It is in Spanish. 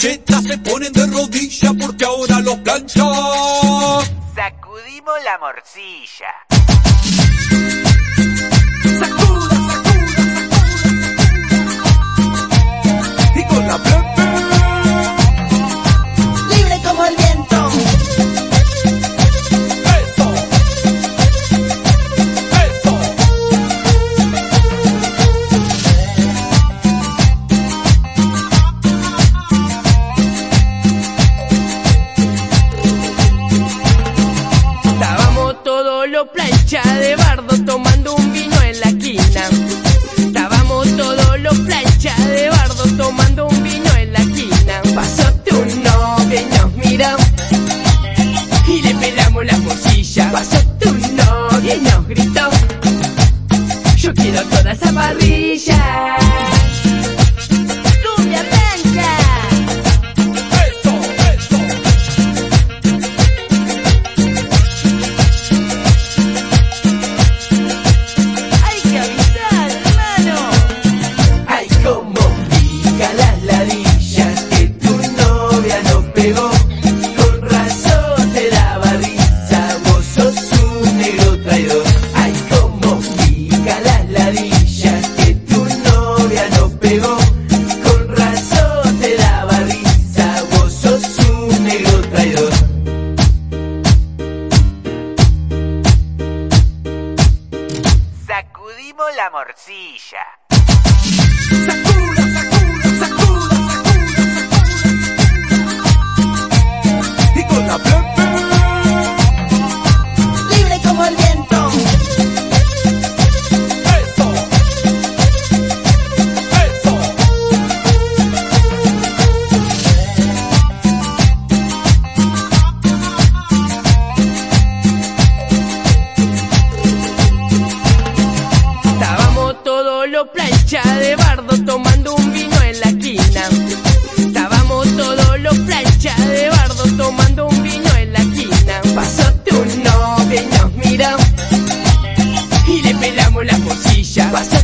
chetas se ponen de rodilla porque ahora lo plancha. Sacudimos la morcilla. Plancha de bardo tomando un vino en la esquina. Estábamos todos los plancha de bardo tomando un vino en la esquina. Pasó tu novia y nos miró y le pelamos la morcilla. Pasó tu novia y nos gritó. Yo quiero toda esa parrilla. Sacudimos la morcilla. Los plancha de bardo tomando un vino en la esquina. Estábamos todos los plancha de bardo tomando un vino en la esquina. Pasó tu novia y nos miró y le pelamos la morcilla. Pasó